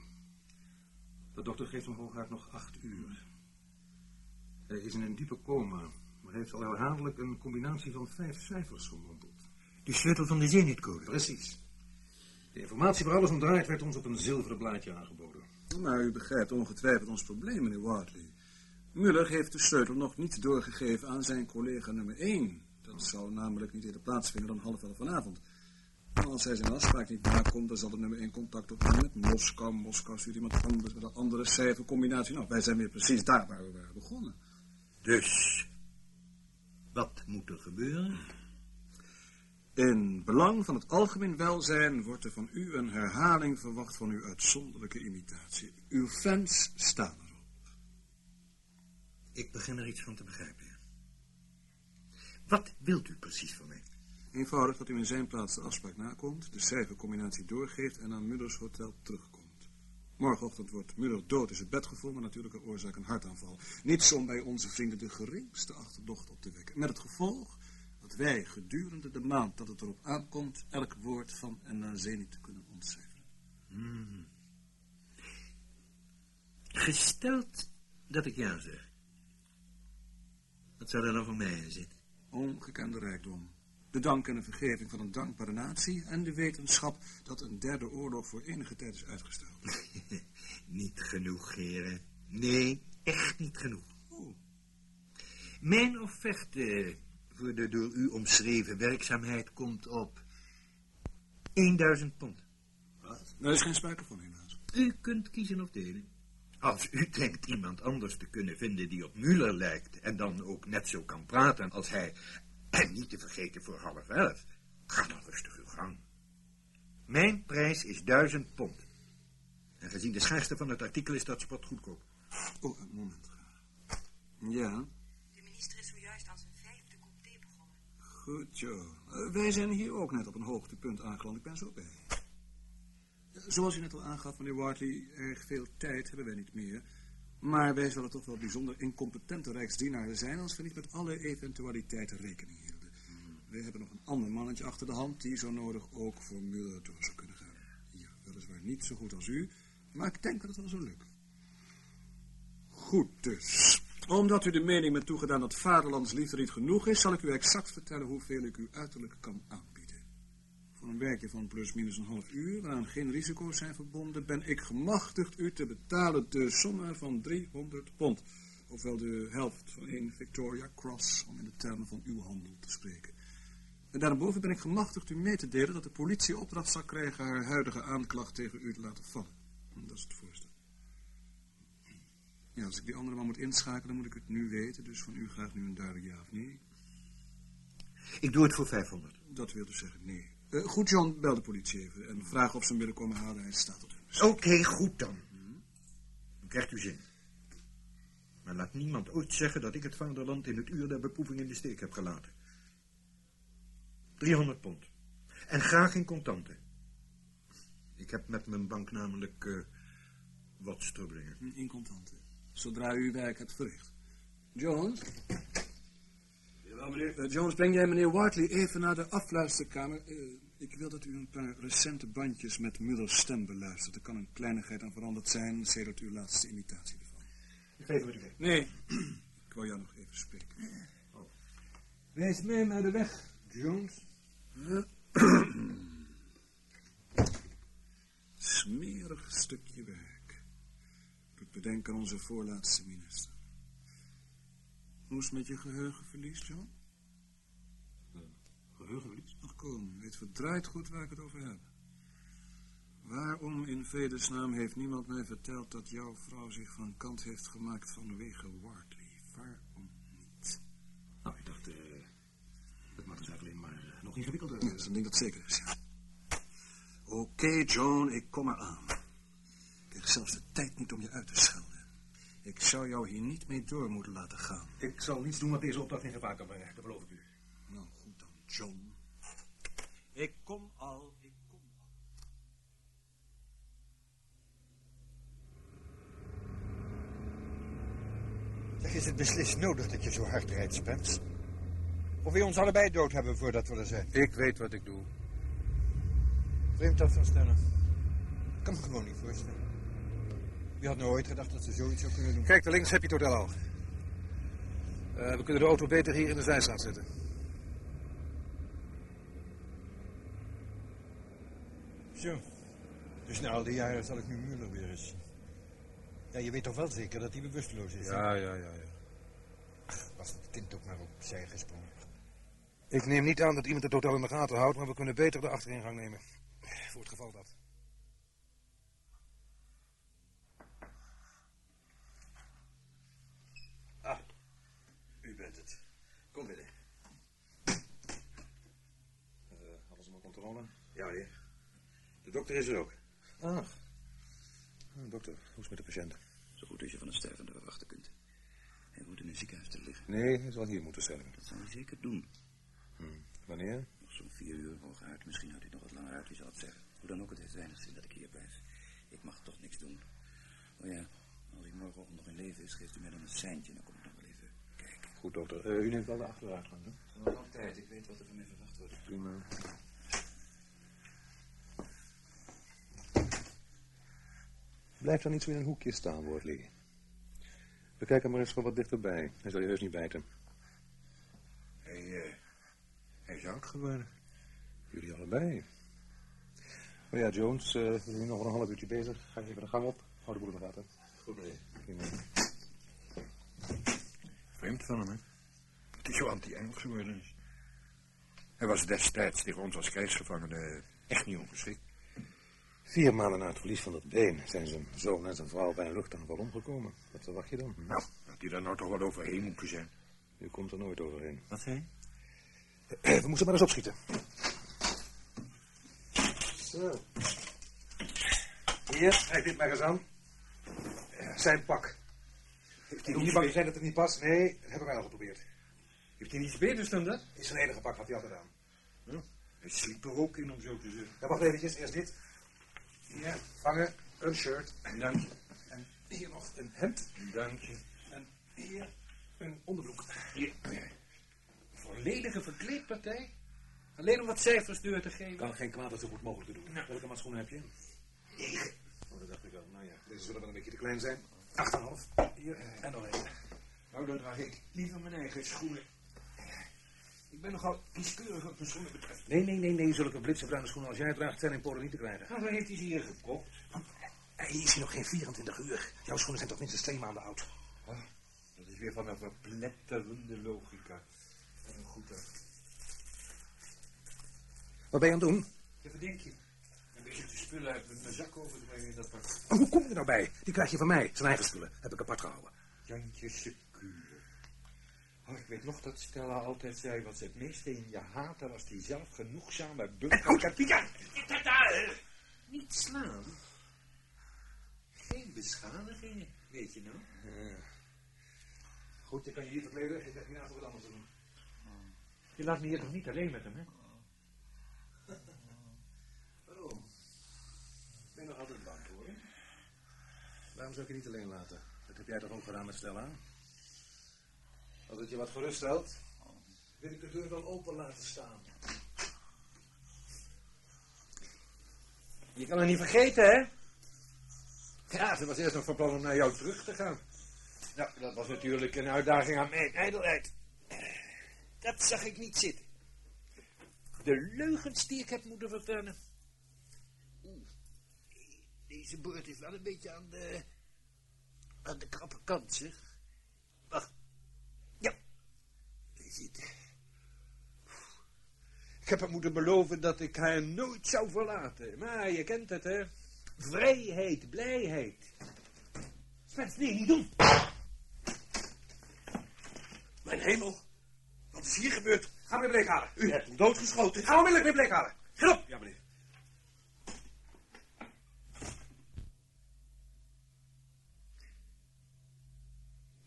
De dokter geeft hem hooguit nog acht uur. Hij is in een diepe coma, maar heeft al herhaaldelijk een combinatie van vijf cijfers gemompeld. De sleutel van de zenitcode. Precies. De informatie waar alles om draait werd ons op een zilveren blaadje aangeboden. Maar u begrijpt ongetwijfeld ons probleem, meneer Wortley. Muller heeft de sleutel nog niet doorgegeven aan zijn collega nummer 1. Dat zou namelijk niet eerder plaatsvinden dan half elf vanavond. En als hij zijn afspraak niet nakomt, dan zal de nummer 1 contact opnemen met Moskou. Moskou stuurt iemand anders met een andere cijfercombinatie. Nou, wij zijn weer precies daar waar we waren begonnen. Dus, wat moet er gebeuren? In belang van het algemeen welzijn wordt er van u een herhaling verwacht van uw uitzonderlijke imitatie. Uw fans staan. Ik begin er iets van te begrijpen. ja. Wat wilt u precies van mij? Eenvoudig dat u in zijn plaats de afspraak nakomt, de cijfercombinatie doorgeeft en naar Mullers hotel terugkomt. Morgenochtend wordt Muller dood in zijn bed gevonden, natuurlijke oorzaak een hartaanval. Niets om bij onze vrienden de geringste achterdocht op te wekken. Met het gevolg dat wij gedurende de maand dat het erop aankomt, elk woord van en naar zenit kunnen ontcijferen. Gesteld dat ik ja zeg. Wat zou er dan voor mij in zitten? Ongekende rijkdom. De dank en de vergeving van een dankbare natie en de wetenschap dat een derde oorlog voor enige tijd is uitgesteld. niet genoeg, heren. Nee, echt niet genoeg. Oh. Mijn offerte voor de door u omschreven werkzaamheid komt op 1000 pond. Daar is geen sprake van, helaas. U kunt kiezen of delen. Als u denkt iemand anders te kunnen vinden die op Muller lijkt... en dan ook net zo kan praten als hij... en niet te vergeten voor half elf... ga dan rustig uw gang. Mijn prijs is duizend pond. En gezien de schaarste van het artikel is dat spot goedkoop. Oh, een moment. Ja, De minister is zojuist aan zijn vijfde kop thee begonnen. goed, Joe. Eh, wij zijn hier ook net op een hoogtepunt aangeland. Ik ben zo bij. Zoals u net al aangaf, meneer Wortley, erg veel tijd hebben wij niet meer. Maar wij zullen toch wel bijzonder incompetente rijksdienaren zijn als we niet met alle eventualiteiten rekening hielden. Wij hebben nog een ander mannetje achter de hand die zo nodig ook voor Muller door zou kunnen gaan. Ja, weliswaar niet zo goed als u, maar ik denk dat het wel zo lukt. Goed dus. Omdat u de mening bent toegedaan dat vaderlandsliefde niet genoeg is, zal ik u exact vertellen hoeveel ik u uiterlijk kan aanbieden. Voor een werkje van plus minus een half uur, waaraan geen risico's zijn verbonden, ben ik gemachtigd u te betalen de sommen van 300 pond. Ofwel de helft van een Victoria Cross, om in de termen van uw handel te spreken. En daarboven ben ik gemachtigd u mee te delen dat de politie opdracht zal krijgen haar huidige aanklacht tegen u te laten vallen. Dat is het voorstel. Ja, als ik die andere man moet inschakelen, dan moet ik het nu weten. Dus van u graag nu een duidelijk ja of nee. Ik doe het voor 500. Dat wil dus zeggen nee. Eh, goed, John, bel de politie even en vraag of ze hem willen komen halen. Hij staat hun Oké, goed dan. Dan krijgt u zin. Maar laat niemand ooit zeggen dat ik het vaderland in het uur der beproeving in de steek heb gelaten. 300 pond. En graag in contanten. Ik heb met mijn bank namelijk eh, wat strubbelingen. In contanten. Zodra u uw werk hebt verricht. Jones? Meneer. Eh, Jones, breng jij meneer Whiteley even naar de afluisterkamer. Eh, ik wil dat u een paar recente bandjes met Muller's stem beluistert. Er kan een kleinigheid aan veranderd zijn sedert uw laatste imitatie ervan. Ik geef het u mee. Nee, ik wou jou nog even spreken. Wijs mij maar de weg, Jones. Smerig stukje werk. Doet bedenken aan onze voorlaatste minister. Hoe is het met je geheugenverlies, John? Geheugenverlies? Ach kom, weet verdraaid goed waar ik het over heb. Waarom in vredesnaam heeft niemand mij verteld dat jouw vrouw zich van kant heeft gemaakt vanwege Wardley? Waarom niet? Nou, ik dacht, eh het maakt zaak alleen maar eh, nog ingewikkelder. Ja, dat is een ding dat zeker is. Oké, John, ik kom eraan. Ik krijg zelfs de tijd niet om je uit te schelden. Ik zou jou hier niet mee door moeten laten gaan. Ik zal niets doen wat deze opdracht in gevaar kan brengen, dat beloof ik u. Nou, goed dan, John. Ik kom al, ik kom al. Zeg, is het beslist nodig dat je zo hard rijdt, Spence? Of we ons allebei dood hebben voordat we er zijn? Ik weet wat ik doe. Vreemd dat van stellen. Ik kan me gewoon niet voorstellen. Wie had nou ooit gedacht dat ze zoiets zou kunnen doen? Kijk, daar links heb je het hotel al. Eh, we kunnen de auto beter hier in de zijstraat zetten. Zo. Dus na al die jaren zal ik nu Muller weer eens. Ja, je weet toch wel zeker dat hij bewusteloos is? hè? Ja, ja, ja, ja. Was het kind ook maar opzij gesprongen. Ik neem niet aan dat iemand het hotel in de gaten houdt, maar we kunnen beter de achteringang nemen. Voor het geval dat. Ah, u bent het. Kom binnen. Uh, alles onder controle? Ja, meneer. De dokter is er ook. Ah. Dokter, hoe is het met de patiënt? Zo goed als je van een stervende verwachten kunt. Hij moet in een ziekenhuis te liggen. Nee, hij zal hier moeten sterven. Dat zal hij zeker doen. Wanneer? Nog zo'n vier uur hooguit. Misschien houdt hij nog wat langer uit, wie zal het zeggen. Hoe dan ook, het heeft weinig zin dat ik hier blijf. Ik mag toch niks doen. Oh ja, als hij morgenochtend nog in leven is, geeft u mij dan een seintje. Dan kom ik nog wel even kijken. Goed, dokter. Eh, u neemt wel de achteruitgang, hè? Nog altijd, ik weet wat er van mij verwacht wordt. Prima. Blijf dan niet zo in een hoekje staan, Wortley. We kijken maar eens van wat dichterbij. Hij zal je heus niet bijten. Hij, eh, hij is oud geworden. Jullie allebei. Oh ja, Jones, eh, we zijn nu nog een half uurtje bezig. Ga even de gang op. Hou de boel in de gaten. Goed, meneer. Vreemd van hem, hè? Dat hij zo anti-Engels geworden is. Hij was destijds tegen ons als krijgsgevangene echt niet ongeschikt. Vier maanden na het verlies van dat been zijn zijn zoon en zijn vrouw bij een luchtaanval omgekomen. Wat verwacht je dan? Nou, dat hij daar nou toch wel overheen moeten zijn. U komt er nooit overheen. Wat zei We moesten maar eens opschieten. Zo. Hier, kijk dit maar eens aan. Zijn pak. Heeft Ik hoef niet bang te zijn dat het niet past. Nee, dat hebben wij al geprobeerd. Heeft hij niets beters dan dat? Is zijn enige pak wat hij had gedaan. Hij sliep er ook in, om zo te zeggen. Ja, wacht eventjes. Eerst dit. Hier, vangen. Een shirt. Dank je. En hier nog een hemd. Dank je. En hier een onderbroek. Hier. Volledige verkleedpartij? Alleen om wat cijfers deur te geven? Kan geen kwaad dat zo goed mogelijk te doen. Welke maat schoenen heb je? Negen. Oh, dat dacht ik al. Nou ja, deze zullen wel een beetje te klein zijn. 8,5. Hier en nog één. Nou, dan draag ik liever mijn eigen schoenen. Ik ben nogal kieskeurig wat mijn schoenen betreft. Nee, nee, nee, nee. Zulke blitsenbruine schoenen als jij draagt zijn in Polen niet te krijgen. Nou, waar heeft hij ze hier gekocht? Hij is hier nog geen 24 uur. Jouw schoenen zijn toch minstens twee maanden oud. Ah, dat is weer van een verpletterende logica. Wat een goed uit. Wat ben je aan het doen? Ja, wat denk je? Een beetje de spullen uit mijn zak overbrengen in dat pak. Oh, hoe kom je er nou bij? Die krijg je van mij. Zijn eigen spullen. Heb ik apart gehouden. Jantje. Oh, ik weet nog dat Stella altijd zei wat ze het meeste in je haatte was die zelfgenoegzame bunker. Pieter! Niet slaan. Geen beschadigingen, weet je nou? Eh. Goed, ik kan je hier verkleden. Ik leg je naast wat anders doen. Oh. Je laat me hier toch niet alleen met hem, hè? Oh. oh. Ik ben nog altijd bang voor je. Waarom zou ik je niet alleen laten? Dat heb jij toch ook gedaan met Stella? Als het je wat geruststelt, wil ik de deur wel open laten staan. Je kan het niet vergeten, hè? Ja, ze was eerst nog van plan om naar jou terug te gaan. Nou, dat was natuurlijk een uitdaging aan mijn ijdelheid. Dat zag ik niet zitten. De leugens die ik heb moeten vertellen. Oeh, deze boord is wel een beetje aan de, aan de krappe kant, zeg. Wacht. Ja, Ik heb haar moeten beloven dat ik haar nooit zou verlaten. Maar je kent het, hè? Vrijheid, blijheid. Spets, nee, niet doen. Mijn hemel. Wat is hier gebeurd? Ga meneer Bleek halen. U hebt hem doodgeschoten. Ga onmiddellijk meneer Bleek halen. Ja, meneer.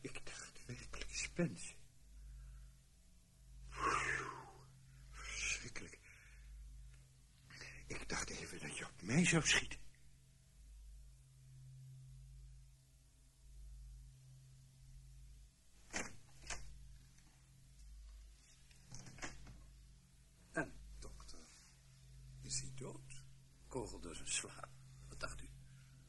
Ik dacht werkelijk Spence. Verschrikkelijk. Ik dacht even zou schieten. En, dokter, is hij dood? Kogel door zijn slaap. Wat dacht u?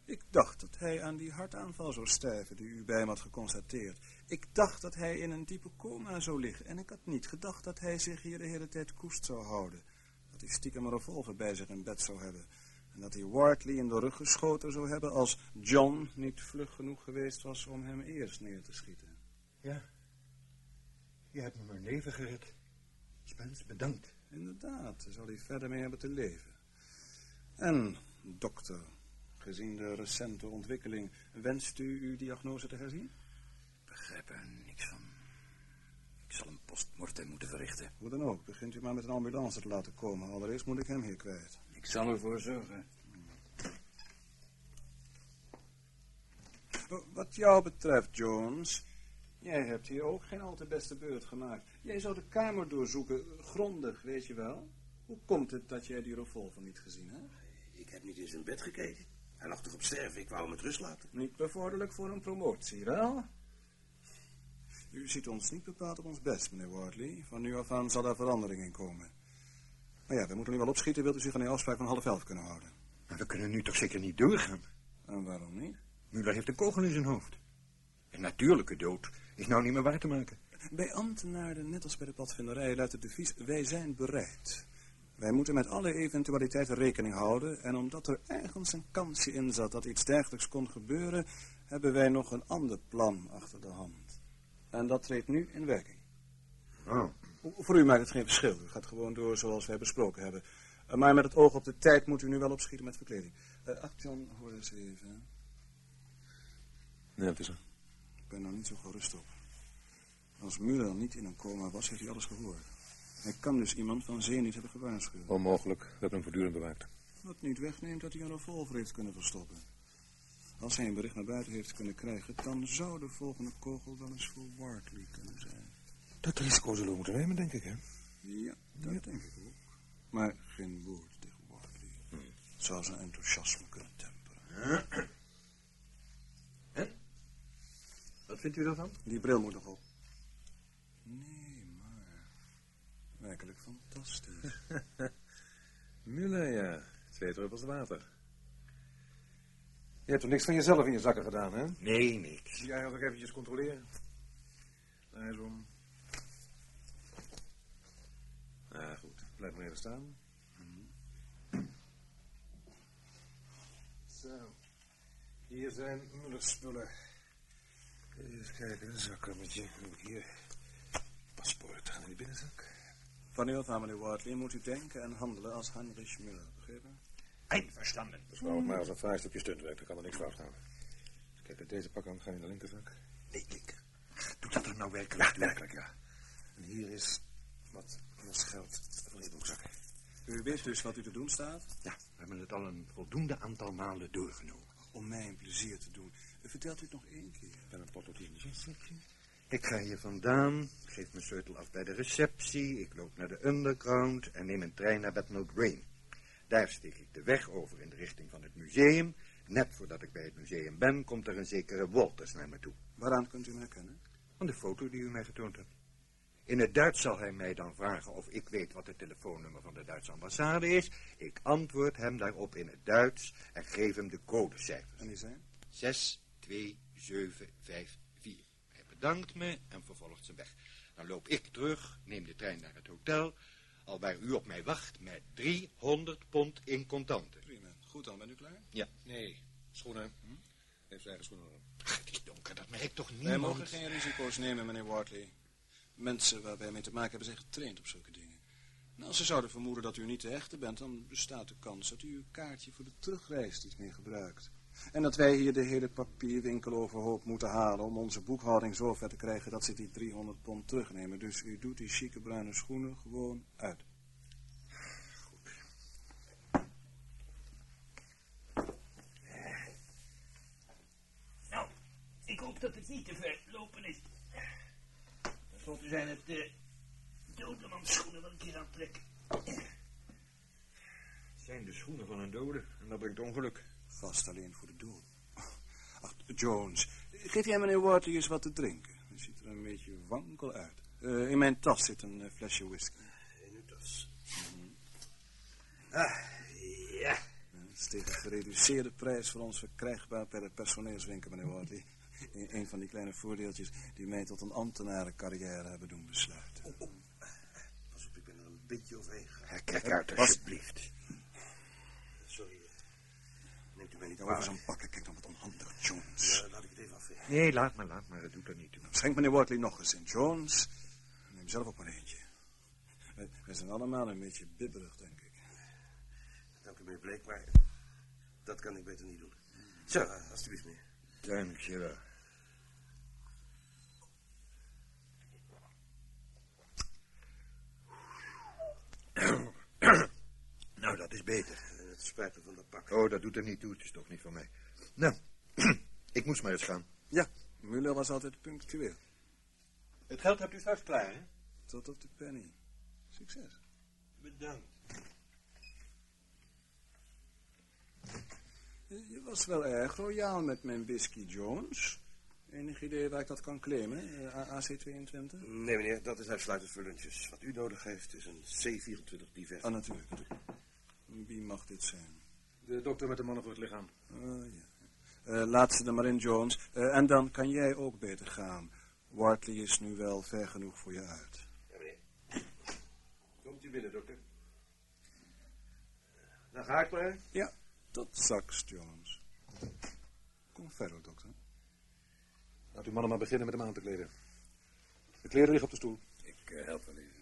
Ik dacht dat hij aan die hartaanval zou sterven die u bij hem had geconstateerd. Ik dacht dat hij in een diepe coma zou liggen. En ik had niet gedacht dat hij zich hier de hele tijd koest zou houden. Dat hij stiekem een revolver bij zich in bed zou hebben. En dat hij Wortley in de rug geschoten zou hebben als John niet vlug genoeg geweest was om hem eerst neer te schieten. Ja. Je hebt me mijn leven gered. Spence, bedankt. Inderdaad, daar zal hij verder mee hebben te leven. En, dokter, gezien de recente ontwikkeling, wenst u uw diagnose te herzien? Ik begrijp er niks van. Ik zal een postmortem moeten verrichten. Hoe dan ook, begint u maar met een ambulance te laten komen. Allereerst moet ik hem hier kwijt. Ik zal ervoor zorgen. Wat jou betreft, Jones, jij hebt hier ook geen al te beste beurt gemaakt. Jij zou de kamer doorzoeken, grondig, weet je wel. Hoe komt het dat jij die revolver niet gezien hebt? Ik heb niet in zijn bed gekeken. Hij lag toch op sterven, ik wou hem met rust laten. Niet bevorderlijk voor een promotie, wel? U ziet ons niet bepaald op ons best, meneer Wardley. Van nu af aan zal daar verandering in komen. Maar ja, we moeten nu wel opschieten. Wilt u zich aan die afspraak van half elf kunnen houden? Maar we kunnen nu toch zeker niet doorgaan? En waarom niet? Muller heeft een kogel in zijn hoofd. Een natuurlijke dood is nou niet meer waar te maken. Bij ambtenaren, net als bij de padvinderij, luidt het devies... wij zijn bereid. Wij moeten met alle eventualiteiten rekening houden... en omdat er ergens een kansje in zat dat iets dergelijks kon gebeuren... hebben wij nog een ander plan achter de hand. En dat treedt nu in werking. Oh. Voor u maakt het geen verschil. U gaat gewoon door zoals wij besproken hebben. Uh, maar met het oog op de tijd moet u nu wel opschieten met verkleding. Uh, Action, hoor eens even. Nee, het is er. Ik ben nou niet zo gerust op. Als Muller niet in een coma was, heeft hij alles gehoord. Hij kan dus iemand van zee niet hebben gewaarschuwd. Onmogelijk. We hebben hem voortdurend bewaakt. Wat niet wegneemt dat hij een revolver heeft kunnen verstoppen. Als hij een bericht naar buiten heeft kunnen krijgen, dan zou de volgende kogel wel eens voor Bartley kunnen zijn. Dat risico zullen we moeten nemen, denk ik, hè? Ja, dat denk ik ook. Maar geen woord tegen Bartley. Het zou zijn enthousiasme kunnen temperen. En? Wat vindt u ervan? Die bril moet nog op. Nee, maar... Werkelijk fantastisch. Muller, ja. Twee druppels water. Je hebt toch niks van jezelf in je zakken gedaan, hè? Nee, niks. Jij gaat ook eventjes controleren. Daar is om. Ah, goed. Blijf maar even staan. Zo. Hier zijn Mullers spullen. Even kijken, een zakkammetje. Hier. Paspoort gaan in die binnenzak. Van nu af aan, meneer Wortley, moet u denken en handelen als Heinrich Müller, begrepen? Einverstanden. Beschouw het maar als een fraai stukje stuntwerk, dan kan er niks fout gaan. Dus kijk, met deze pak aan ga je in de linkerzak. Nee, linker. Doe dat er nou werkelijk? Ja, werkelijk, ja. En hier is wat geld je broekzakken. U weet dus wat u te doen staat? Ja, we hebben het al een voldoende aantal malen doorgenomen. Om mij een plezier te doen. Vertelt u het nog één keer? En een. Ik ga hier vandaan, geef mijn sleutel af bij de receptie, ik loop naar de underground en neem een trein naar Bethnal Green. Daar steek ik de weg over in de richting van het museum. Net voordat ik bij het museum ben, komt er een zekere Wolters naar me toe. Waaraan kunt u me herkennen? Van de foto die u mij getoond hebt. In het Duits zal hij mij dan vragen of ik weet wat het telefoonnummer van de Duitse ambassade is. Ik antwoord hem daarop in het Duits en geef hem de codecijfers. En die zijn? 6, 2, 7, 5, 4. Hij bedankt me en vervolgt zijn weg. Dan loop ik terug, neem de trein naar het hotel, al waar u op mij wacht met 300 pond in contanten. Prima. Goed dan, bent u klaar? Ja. Nee, schoenen. Hm? Heeft zijn eigen schoenen. Ach, is donker, dat merkt toch Wij niemand? mogen geen risico's nemen, meneer Wortley. Mensen waar wij mee te maken hebben zijn getraind op zulke dingen. En als ze zouden vermoeden dat u niet de echte bent, dan bestaat de kans dat u uw kaartje voor de terugreis niet meer gebruikt. En dat wij hier de hele papierwinkel overhoop moeten halen om onze boekhouding zo ver te krijgen dat ze die 300 pond terugnemen. Dus u doet die chique bruine schoenen gewoon uit. Nou, ik hoop dat het niet te ver lopen is. Ten slotte zijn het de dodemanschoenen wat ik hier aantrek. Het zijn de schoenen van een dode en dat brengt ongeluk. Vast alleen voor de dood. Ach, Jones, geef jij meneer Wortley eens wat te drinken. Hij ziet er een beetje wankel uit. Eh, in mijn tas zit een eh, flesje whisky. In uw tas. Ah, ja. Het is tegen gereduceerde prijs voor ons verkrijgbaar per de personeelswinkel, meneer Wortley. Een van die kleine voordeeltjes die mij tot een ambtenarencarrière hebben doen besluiten. Oh, Pas op, ik ben er een beetje overheen gegaan. Kijk uit, alsjeblieft. Sorry. eh, Neemt u mij niet over zo'n pakken, kijk dan wat onhandig, Jones. Ja, laat ik het even afvegen. Nee, laat maar, laat maar, het doet er niet toe. Schenk meneer Wortley nog eens in, Jones. Neem zelf ook maar eentje. Wij, wij zijn allemaal een beetje bibberig, denk ik. Dank u, meneer Bleek, maar dat kan ik beter niet doen. Zo, eh, alstublieft, meneer. Dankjewel. nou, dat is beter. Het spijt me van dat pak. Oh, dat doet er niet toe, het is toch niet van mij. Nou, ik moest maar eens gaan. Ja, Muller was altijd punctueel. Het geld hebt u straks klaar, hè? Tot op de penny. Succes. Bedankt. Je was wel erg royaal met mijn whisky, Jones. Enig idee waar ik dat kan claimen? Eh, AC22? Nee, meneer, dat is uitsluitend voor lunches. Wat u nodig heeft is een C24 divers. Ah, natuurlijk. Wie mag dit zijn? De dokter met de mannen voor het lichaam. Oh, ja. Eh, laat ze er maar in, Jones. Eh, en dan kan jij ook beter gaan. Wortley is nu wel ver genoeg voor je uit. Ja, meneer. Komt u binnen, dokter. Dan ga ik maar. Ja, tot straks, Jones. Kom verder, dokter. Laat uw mannen maar beginnen met hem aan te kleden. De kleren liggen op de stoel. Ik eh, help wel even.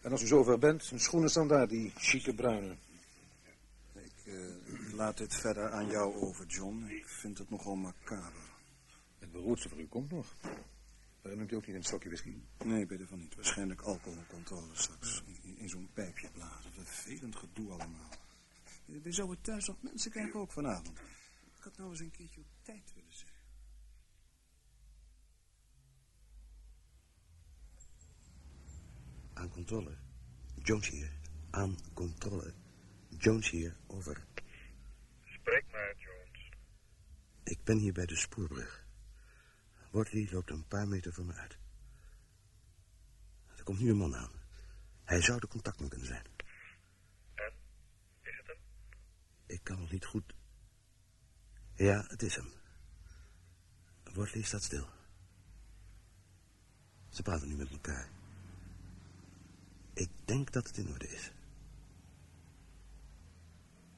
En als u zover bent, een schoenen standaard, die chique bruine. Ik eh, laat dit verder aan jou over, John. Ik vind het nogal macaber. Het beroerdste voor u komt nog. Herinnert u ook niet een stokje whisky? Nee, beter van niet. Waarschijnlijk alcoholcontrole straks. In, in zo'n pijpje blazen. Vervelend gedoe allemaal. We zouden thuis nog mensen krijgen ook vanavond. Ik had nou eens een keertje op tijd willen zijn. Aan controle. Jones hier. Aan controle. Jones hier, over. Spreek maar, Jones. Ik ben hier bij de spoorbrug. Wortley loopt een paar meter voor me uit. Er komt nu een man aan. Hij zou de contactman kunnen zijn. En? Is het hem? Ik kan nog niet goed... Ja, het is hem. Wortley staat stil. Ze praten nu met elkaar. Ik denk dat het in orde is.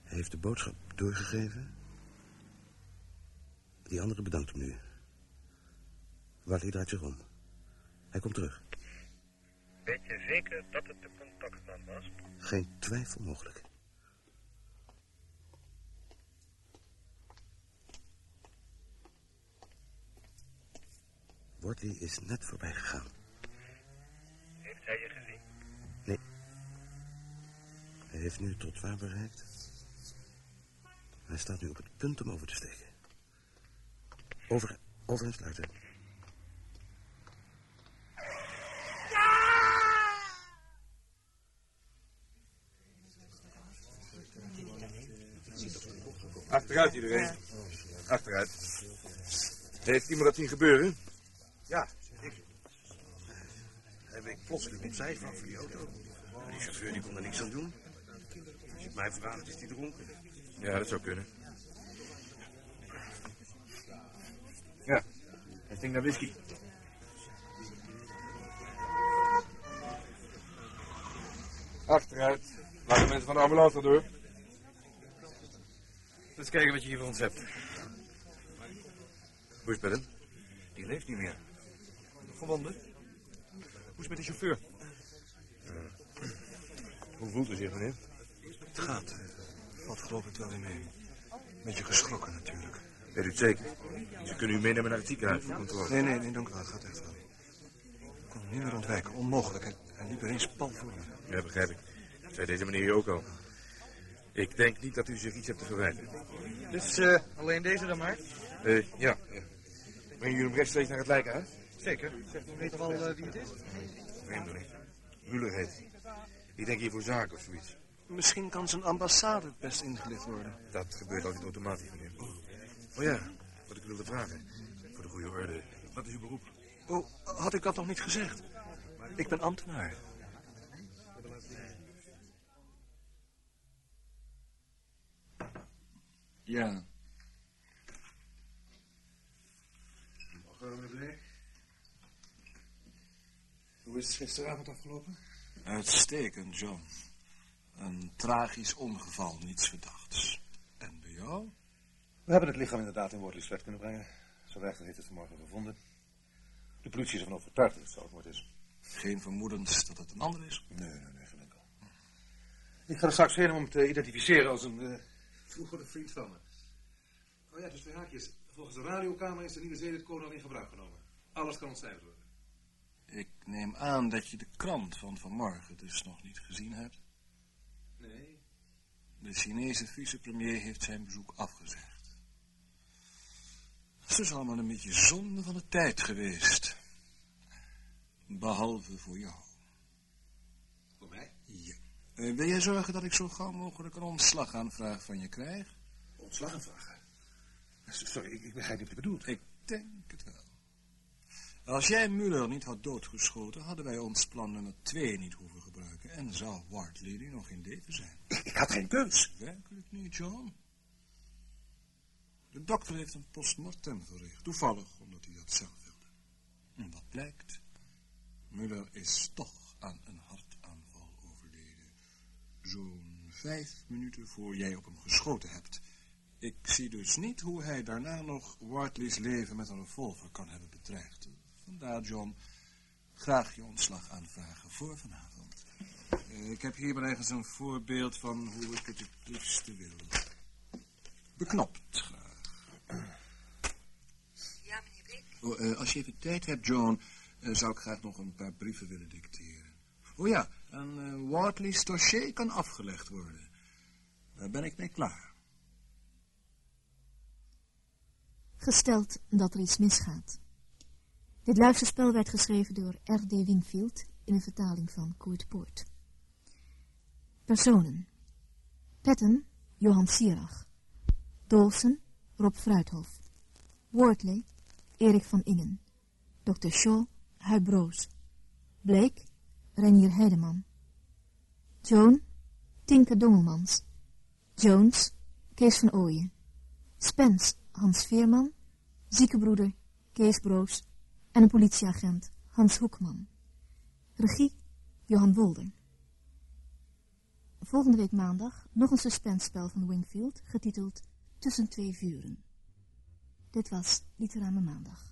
Hij heeft de boodschap doorgegeven. Die andere bedankt hem nu. Wortley draait zich om. Hij komt terug. Weet je zeker dat het de contactman was? Geen twijfel mogelijk. Wortley is net voorbij gegaan. Heeft hij je gezien? Nee. Hij heeft nu tot waar bereikt. Hij staat nu op het punt om over te steken. Over, over en sluiten. Achteruit iedereen. Achteruit. Heeft iemand dat zien gebeuren? Ja, ik. Hij week plotseling opzij van voor die auto. Die chauffeur die kon er niks aan doen. Als je het mij vraagt, is hij dronken. Ja, dat zou kunnen. Ja, hij stinkt naar whisky. Achteruit. Laat de mensen van de ambulance door. Eens kijken wat je hier voor ons hebt. Hoe is het met hem? Die leeft niet meer. Gewonden? Hoe is het met de chauffeur? Hoe voelt u zich, meneer? Het gaat. eh, Valt geloof ik wel weer mee. Beetje geschrokken natuurlijk. Weet u het zeker? Ze kunnen u meenemen naar het ziekenhuis voor controle. Nee, nee, nee, dank u wel. Het gaat echt wel. Ik kon hem niet meer ontwijken. Onmogelijk. Hij liep er eens pal voor me. Ja, begrijp ik. Dat zei deze meneer hier ook al. Ik denk niet dat u zich iets hebt te verwijten. Dus eh, alleen deze dan maar? Eh, ja. ja. Brengen jullie hem rechtstreeks naar het lijkenhuis? Zeker. Zegt u weet toch al eh, wie het is? Vreemdeling. Muller heet. Ik denk hier voor zaken of zoiets. Misschien kan zijn ambassade het best ingelicht worden. Dat gebeurt altijd automatisch, meneer. Oh ja, wat ik wilde vragen. Voor de goede orde. Wat is uw beroep? Oh, had ik dat nog niet gezegd? Ik ben ambtenaar. Ja. Hoe is het gisteravond afgelopen? Uitstekend, John. Een tragisch ongeval, niets verdachts. En bij jou? We hebben het lichaam inderdaad in Flat kunnen brengen. Zijn rechter heeft het vanmorgen gevonden. De politie is ervan overtuigd dat het zelfmoord is. Geen vermoedens dat het een ander is? Nee, nee, nee, enkel. Ik ga er straks heen om te identificeren als een uh, vroegere vriend van me. Oh ja, dus twee haakjes. Volgens de radiokamer is de nieuwe zedencode al in gebruik genomen. Alles kan ontcijferd worden. Ik neem aan dat je de krant van vanmorgen dus nog niet gezien hebt. Nee. De Chinese vicepremier heeft zijn bezoek afgezegd. Het is allemaal een beetje zonde van de tijd geweest. Behalve voor jou. Uh, wil jij zorgen dat ik zo gauw mogelijk een ontslagaanvraag van je krijg? Ontslagaanvraag? Sorry, ik, ik begrijp niet wat je bedoelt. Ik denk het wel. Als jij Muller niet had doodgeschoten, hadden wij ons plan nummer 2 niet hoeven gebruiken. En zou Wartley nu nog in leven zijn. Ik had geen keus. Werkelijk niet, John. De dokter heeft een postmortem verricht. Toevallig, omdat hij dat zelf wilde. En wat blijkt? Muller is toch aan een overleden. Zo'n vijf minuten voor jij op hem geschoten hebt. Ik zie dus niet hoe hij daarna nog Wartley's leven met een revolver kan hebben bedreigd. Vandaar, John, graag je ontslag aanvragen voor vanavond. Uh, ik heb hier maar ergens een voorbeeld van hoe ik het het liefste wil. Beknopt graag. Ja, meneer Bleek? Oh, uh, als je even tijd hebt, John, uh, zou ik graag nog een paar brieven willen dicteren. Oh ja, een Wartley's dossier kan afgelegd worden. Daar ben ik mee klaar. Gesteld dat er iets misgaat. Dit luisterspel werd geschreven door R.D. Wingfield in een vertaling van Koert Poort. Personen. Patton, Johan Sierach. Dolsen, Rob Fruithof. Wortley, Erik van Ingen. Dr. Shaw, Huib Broos. Blake, Renier Heideman. Joan, Tinke Dongelmans. Jones, Kees van Ooyen. Spence, Hans Veerman. Ziekebroeder, Kees Broos. En een politieagent, Hans Hoekman. Regie, Johan Wolder. Volgende week maandag nog een suspensspel van Wingfield, getiteld Tussen twee vuren. Dit was Literame Maandag.